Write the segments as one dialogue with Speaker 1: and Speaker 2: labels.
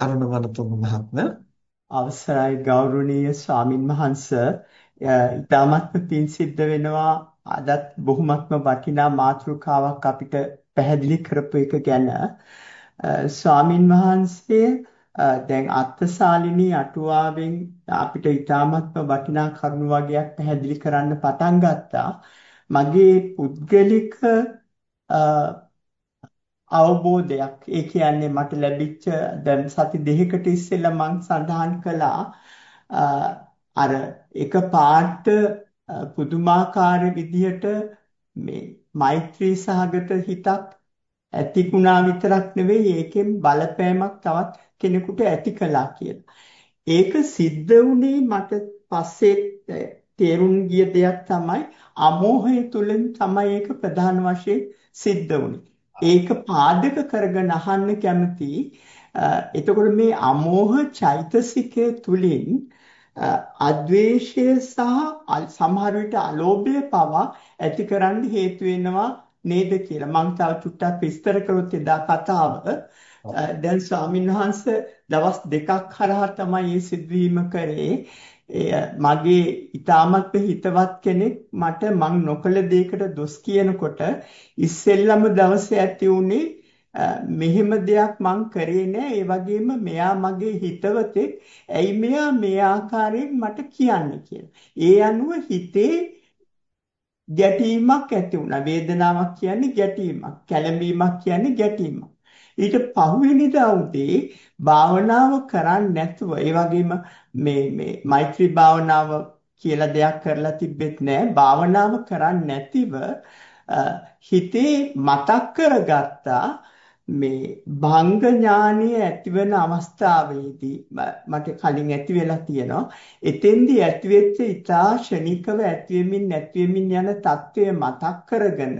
Speaker 1: අරුණ වනතුංග මහත්මයා.
Speaker 2: අවසරයි ගෞරවනීය ස්වාමින් වහන්සේ. ඉතාමත්ම පිං සිද්ධ වෙනවා. අදත් බොහොමත්ම වටිනා මාතෘකාවක් අපිට පැහැදිලි කරපු එක ගැන. ස්වාමින් වහන්සේ දැන් අත්ථශාලිනී අටුවාවෙන් අපිට ඉතාමත්ම වටිනා කරුණු වගේක් පැහැදිලි කරන්න පටන් ගත්තා. මගේ පුද්ගලික අවබෝධයක්. ඒ කියන්නේ මට ලැබිච්ච දැන් සති දෙකකට ඉස්සෙල්ලා මම සඳහන් කළා අර එක පාට පුදුමාකාර විදිහට මේ මෛත්‍රී සහගත හිතක් ඇතිුණා විතරක් නෙවෙයි ඒකෙන් බලපෑමක් තවත් කෙනෙකුට ඇති කළා කියලා. ඒක සිද්ධ වුණේ මට පස්සේ තේරුම් ගිය දෙයක් තමයි අමෝහය තුලින් තමයි ඒක ප්‍රධාන වශයෙන් සිද්ධ වුණේ. ඒක පාදක කරගෙන අහන්න කැමතියි. එතකොට මේ අමෝහ චෛතසිකය තුලින් අද්වේෂය සහ සමහර විට අලෝභය පවා ඇතිකරන්න හේතු වෙනවා නේද කියලා. මම තව චුට්ටක් විස්තර කරොත් එදා කතාව. දැන් ස්වාමීන් වහන්සේ දවස් දෙකක් හරහා තමයි මේ සිද්ධවීම කරේ මගේ ඊටමත් හිතවත් කෙනෙක් මට මං නොකළ දෙයකට දොස් කියනකොට ඉස්සෙල්ලම දවසේ ඇති උනේ මෙහෙම දෙයක් මං කරේ නෑ ඒ වගේම මෙයා මගේ හිතවතෙක් ඇයි මෙයා මේ ආකාරයෙන් මට කියන්නේ කියලා. ඒ අනුව හිතේ ගැටීමක් ඇති වුණා. වේදනාවක් කියන්නේ ගැටීමක්. කැළඹීමක් කියන්නේ ගැටීමක්. ඊට පහුවෙනිදා උදේ භාවනාව කරන්නේ නැතුව ඒ වගේම මේ මේ මෛත්‍රී භාවනාව කියලා දෙයක් කරලා තිබෙත් නෑ. භාවනාව කරන්නේ නැතිව හිතේ මතක් කරගත්තා මේ භංග ඥානීය ඇතිවෙන අවස්ථාවේදී මට කලින් ඇති වෙලා තියෙනවා. එතෙන්දී ඇතිවෙච්ච ඊතා ෂණිකව ඇතිවෙමින් නැතිවෙමින් යන తත්වය මතක් කරගෙන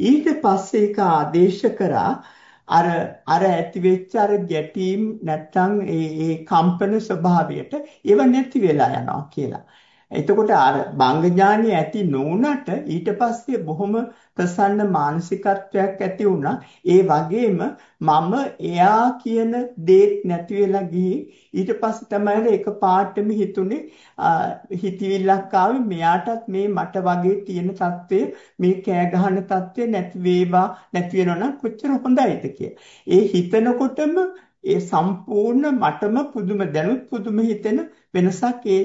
Speaker 2: ඊට පස්සේ ඒක ආදේශ කරා. අර අර ඇති වෙච්ච අර ගැටීම් නැත්තම් ඒ ඒ කම්පන ස්වභාවයට ඒව නැති වෙලා යනවා කියලා. එතකොට අර බංග ඥානිය ඇති නොවුනට ඊට පස්සේ බොහොම ප්‍රසන්න මානසිකත්වයක් ඇති වුණා. ඒ වගේම මම එයා කියන දේත් නැති වෙලා ගිහින් ඊට පස්සේ තමයි ඒක පාටම හිතුනේ හිතවිල්ලක් ආවේ මෙයාටත් මේ මට වගේ තියෙන தත්ත්වය මේ කෑ ගහන தත්ත්වය නැති වේවා නැති වෙනවා නම් කොච්චර හොඳයිද ඒ හිතනකොටම ඒ සම්පූර්ණ මටම පුදුම දැනුත් පුදුම හිතෙන වෙනසක් ඒ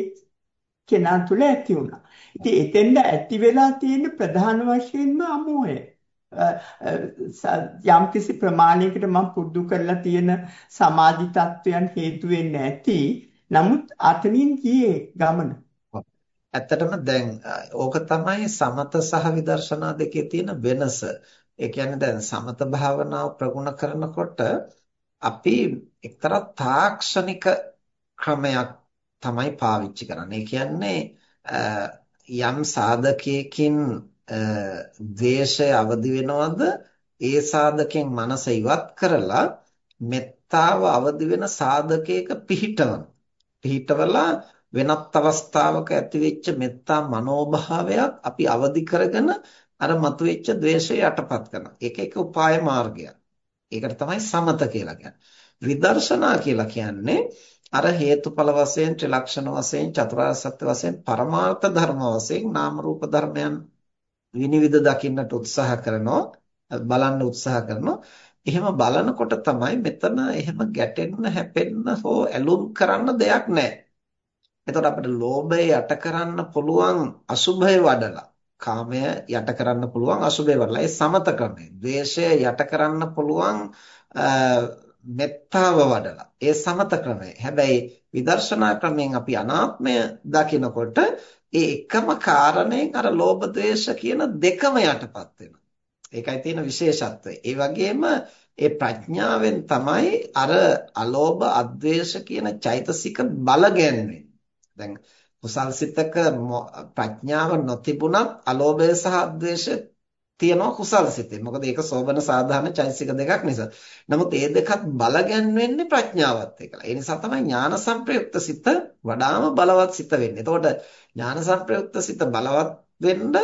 Speaker 2: කෙනා තුළ ඇති වුණා. ඉතින් එතෙන්ද ඇති වෙලා තියෙන ප්‍රධාන වශයෙන්ම අමෝහය. යම් කිසි ප්‍රමාණයකට මම පුරුදු කරලා තියෙන සමාධි තත්වයන් හේතු වෙන්නේ නැති. නමුත් අතනින් ගියේ ගමන.
Speaker 1: ඇත්තටම දැන් ඕක තමයි සමත සහ විදර්ශනා දෙකේ තියෙන වෙනස. ඒ කියන්නේ දැන් සමත භාවනාව ප්‍රගුණ කරනකොට අපි එක්තරා තාක්ෂණික ක්‍රමයක් තමයි පාවිච්චි කරන්නේ. ඒ කියන්නේ යම් සාධකයකින් ද්වේෂය අවදි වෙනවද ඒ සාධකෙන් මනස ඉවත් කරලා මෙත්තාව අවදි වෙන සාධකයක පිහිටවන. පිහිටවලා වෙනත් අවස්ථාවක ඇතිවෙච්ච මෙත්තා මනෝභාවයක් අපි අවදි කරගෙන අර මතුවෙච්ච ද්වේෂය යටපත් කරනවා. ඒක එක උපාය මාර්ගයක්. ඒකට තමයි සමත කියලා කියන්නේ. විදර්ශනා කියලා කියන්නේ අර හේතුඵල වශයෙන් ත්‍රිලක්ෂණ වශයෙන් චතුරාර්ය සත්‍ය වශයෙන් පරමාර්ථ ධර්ම වශයෙන් නාම රූප ධර්මයන් විනිවිද දකින්නට උත්සාහ කරනවා බලන්න උත්සාහ කරනවා එහෙම බලනකොට තමයි මෙතන එහෙම ගැටෙන්න හැපෙන්න හෝ ඇලුම් කරන්න දෙයක් නැහැ. එතකොට අපිට ලෝභය යට කරන්න පුළුවන් අසුභය වඩලා කාමය යට කරන්න පුළුවන් අසුභය වඩලා ඒ සමත ක්‍රමය. ද්වේෂය යට කරන්න පුළුවන් මෙත්තාව වඩලා ඒ සමත ක්‍රමය. හැබැයි විදර්ශනා ක්‍රමයෙන් අපි අනාත්මය දකිනකොට ඒ එකම කාරණයෙන් අර ලෝභ ද්වේෂ කියන දෙකම යටපත් වෙනවා. ඒකයි තියෙන විශේෂත්වය. ඒ වගේම ඒ ප්‍රඥාවෙන් තමයි අර අලෝභ අද්වේෂ කියන චෛතසික බල ගැන්වෙන්නේ. දැන් කුසල් සිතක ප්‍රඥාව නොතිබුණත් අලෝභය සහ අද්වේෂ තියනවා කුසල් සිතේ. මොකද ඒක සෝබන සාධාරණ චෛතසික දෙකක් නිසා. නමුත් මේ දෙකත් බලගැන්වෙන්නේ ප්‍රඥාවත් එක්කලා. ඒ නිසා තමයි ඥාන සංප්‍රයුක්ත සිත වඩාම බලවත් සිත වෙන්නේ. එතකොට ඥාන සංප්‍රයුක්ත සිත බලවත් වෙන්න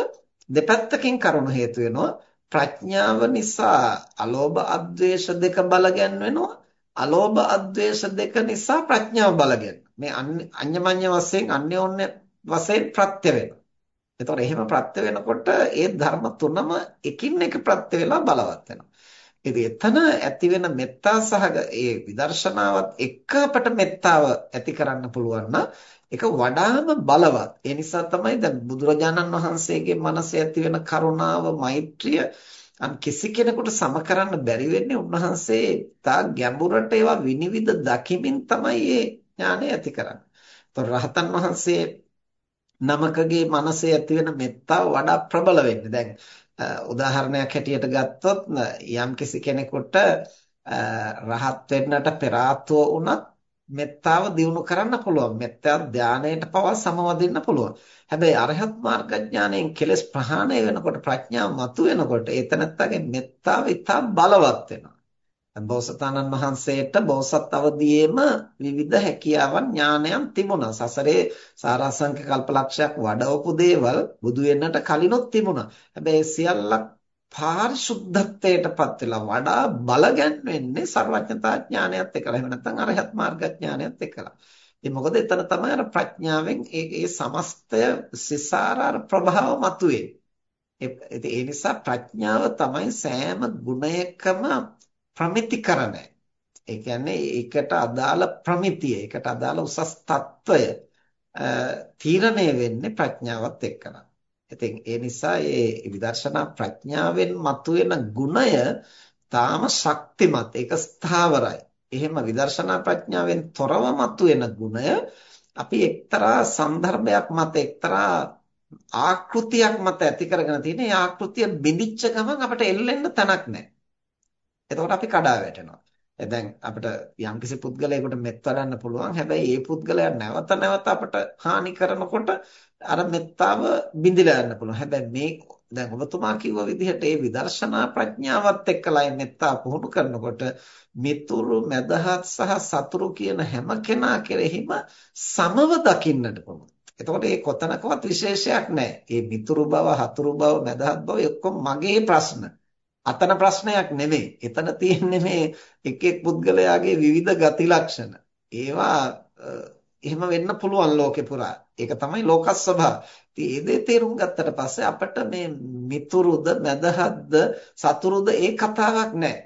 Speaker 1: දෙපැත්තකින් කරුණු හේතු වෙනවා. ප්‍රඥාව නිසා අලෝභ අද්වේෂ දෙක බලගැන්වෙනවා. අලෝභ අද්වේෂ දෙක නිසා ප්‍රඥාව බලගෙන මේ අඤ්ඤමඤ්ඤ වශයෙන් අන්‍යෝන්‍ය වශයෙන් ප්‍රත්‍ය වෙනවා. එතකොට එහෙම ප්‍රත්‍ය වෙනකොට ඒ ධර්ම තුනම එකින් එක ප්‍රත්‍ය වෙලා බලවත් වෙනවා. ඉතින් එතන ඇති වෙන මෙත්තා සහග ඒ විදර්ශනාවත් එක්ක අපට මෙත්තාව ඇති කරන්න පුළුවන් නම් ඒක වඩාම බලවත්. ඒ නිසා තමයි දැන් බුදුරජාණන් වහන්සේගේ මනසේ ඇති වෙන කරුණාව, මෛත්‍රිය අන් කිසි කෙනෙකුට සම කරන්න බැරි වෙන්නේ උන්වහන්සේ තා ගැඹුරට ඒවා විනිවිද දකිමින් තමයි මේ ඥානය ඇති කරන්නේ. රහතන් වහන්සේ නමකගේ මනසේ ඇති වෙන මෙත්තාව වඩා ප්‍රබල වෙන්නේ. දැන් උදාහරණයක් හැටියට ගත්තොත් යම් කිසි කෙනෙකුට රහත් වෙන්නට පෙර ආත්ව උනත් මෙත්තාව දියුණු කරන්න පුළුවන්. මෙත්තා ධානයට පවා සමවදින්න පුළුවන්. හැබැයි අරහත් මාර්ගඥාණයෙන් කෙලස් ප්‍රහාණය වෙනකොට ප්‍රඥාව මතුවෙනකොට ඒතනත්තගේ මෙත්තාව ඉතා බලවත් වෙනවා. බෝසතාණන් වහන්සේට බෝසත් අවදීයේම විවිධ හැකියාවන් ඥානයන් තිබුණා. සසරේ සාරාංශක කල්පලක්ෂයක් වඩවපු දේවල් බුදු වෙන්නට කලිනුත් තිබුණා. හැබැයි සියල්ලක් පාරිශුද්ධත්වයටපත් වෙලා වඩා බලගැන් වෙන්නේ සර්වඥතා ඥානයත් එක්කලා. එහෙම නැත්නම් අරහත් මාර්ග ඥානයත් එක්කලා. ඉතින් මොකද එතන තමයි අර ප්‍රඥාවෙන් ඒ ඒ සමස්තය සිසාර ප්‍රභාව මතුවේ. ඒ නිසා ප්‍රඥාව තමයි සෑම ගුණයකම ප්‍රමිතිකරණ. ඒ කියන්නේ ඒකට අදාළ ප්‍රමිතිය, ඒකට අදාළ උසස් తত্ত্বය තීරණය වෙන්නේ ප්‍රඥාවත් එක්කලා. ඉතින් ඒ නිසා මේ විදර්ශනා ප්‍රඥාවෙන් මතුවෙන ගුණය තාම ශක්තිමත් ඒක ස්ථාවරයි. එහෙම විදර්ශනා ප්‍රඥාවෙන් තොරව මතුවෙන ගුණය අපි එක්තරා සන්දර්භයක් මත එක්තරා ආකෘතියක් මත ඇති කරගෙන තියෙන. ඒ ආකෘතිය බිඳිච්ච ගමන් අපිට එල්ලෙන්න තැනක් නැහැ. එතකොට අපි කඩා වැටෙනවා. දැන් අපිට යම්කිසි පුද්ගලයෙකුට මෙත් වඩන්න පුළුවන්. හැබැයි ඒ පුද්ගලයා නැවත නැවත අපට හානි කරනකොට අර මෙත්තාව බිඳිලා යන්න පුළුවන්. හැබැයි මේ දැන් ඔබතුමා කිව්ව විදිහට ඒ විදර්ශනා ප්‍රඥාවත් එක්කලා මෙත්තා පුහුණු කරනකොට මිතුරු මැදහත් සහ සතුරු කියන හැම කෙනා කෙරෙහිම සමව දකින්නට පුළුවන්. එතකොට මේ කොතනකවත් විශේෂයක් නැහැ. මේ මිතුරු බව, හතුරු බව, මැදහත් බව ඔක්කොම මගේ ප්‍රශ්න. අතන ප්‍රශ්නයක් නෙමෙයි. එතන තියෙන්නේ මේ එක් එක් පුද්ගලයාගේ විවිධ ගති ලක්ෂණ. ඒවා එහෙම වෙන්න පුළුවන් ලෝකේ පුරා. ඒක තමයි ලෝක ස්වභාව. ඉතින් ඒ දේ තේරුම් ගත්තට පස්සේ අපිට මේ මිතුරුද, මැදහත්ද, සතුරුද ඒ කතාවක් නැහැ.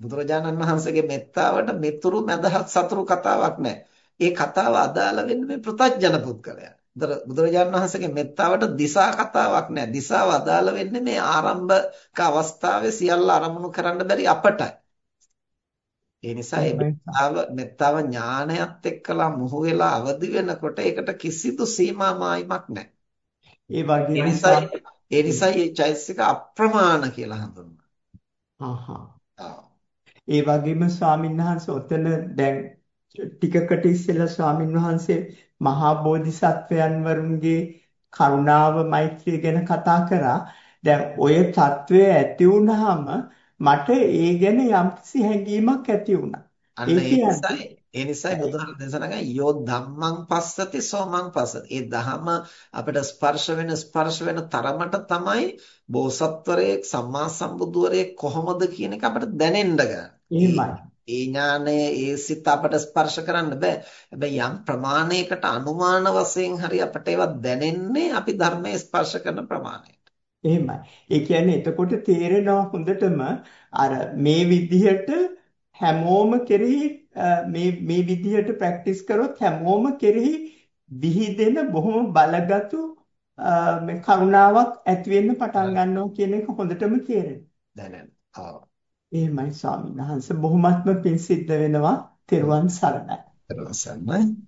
Speaker 1: බුදුරජාණන් වහන්සේගේ මෙත්තාවට මිතුරු, මැදහත්, සතුරු කතාවක් නැහැ. ඒ කතාව අදාළ වෙන්නේ මේ පෘථජන පුද්ගලයා. බුදුරජාණන් වහන්සේගේ මෙත්තාවට දිසා කතාවක් නැහැ. දිසාව අදාළ වෙන්නේ මේ ආරම්භක අවස්ථාවේ සියල්ල අරමුණු කරන්න බැරි අපටයි. ඒ නිසා මේ මෙත්තාව මෙත්තාව ඥානයත් එක්කලා මුහු වෙලා අවදි වෙනකොට ඒකට කිසිදු සීමා මායිමක් නැහැ.
Speaker 2: ඒ වගේම
Speaker 1: ඒ නිසා ඒ නිසා මේ චෛතසික අප්‍රමාණ කියලා හඳුන්වනවා.
Speaker 2: ආහා. ඒ වගේම ස්වාමීන් වහන්සේ ඔතන දැන් ටිකකට ඉස්සෙල්ලා ස්වාමින් වහන්සේ මහා බෝධිසත්වයන් වරුන්ගේ කරුණාව මෛත්‍රිය ගැන කතා කරා. දැන් ඔය తත්වය ඇති වුනහම මට ඒ ගැන යම්කිසි හැඟීමක් ඇති වුණා.
Speaker 1: අන්න ඒ නිසායි ඒ නිසායි බුදුහාම දේශනා කරන්නේ යෝ ධම්මං පස්සති සෝමං පස්සති. ඒ ධහම අපිට ස්පර්ශ වෙන ස්පර්ශ වෙන තරමට තමයි බෝසත්වරයෙක් සම්මා සම්බුදුවරයෙක් කොහොමද කියන එක අපිට දැනෙන්න ගන්න.
Speaker 2: එහෙමයි.
Speaker 1: ඒ ඥානය ඒ සිත අපට ස්පර්ශ කරන්න බෑ. හැබැයි යම් ප්‍රමාණයකට අනුමාන වශයෙන් හරි අපට ඒවා දැනෙන්නේ අපි ධර්මයේ ස්පර්ශ කරන ප්‍රමාණයට.
Speaker 2: එහෙමයි. ඒ කියන්නේ එතකොට තේරෙනවා හොඳටම අර මේ විදිහට හැමෝම කෙරෙහි මේ මේ විදිහට ප්‍රැක්ටිස් කරොත් හැමෝම කෙරෙහි විහිදෙන බොහොම බලගතු මේ කරුණාවක් ඇති වෙන්න පටන් ගන්නවා කියන එක හොඳටම තේරෙනවා.
Speaker 1: දැනෙනවා.
Speaker 2: එහෙමයි ස්වාමීන් වහන්සේ බොහොමත්ම පිං සිද්ධ වෙනවා. තෙරුවන් සරණයි.
Speaker 1: තෙරුවන් සරණයි.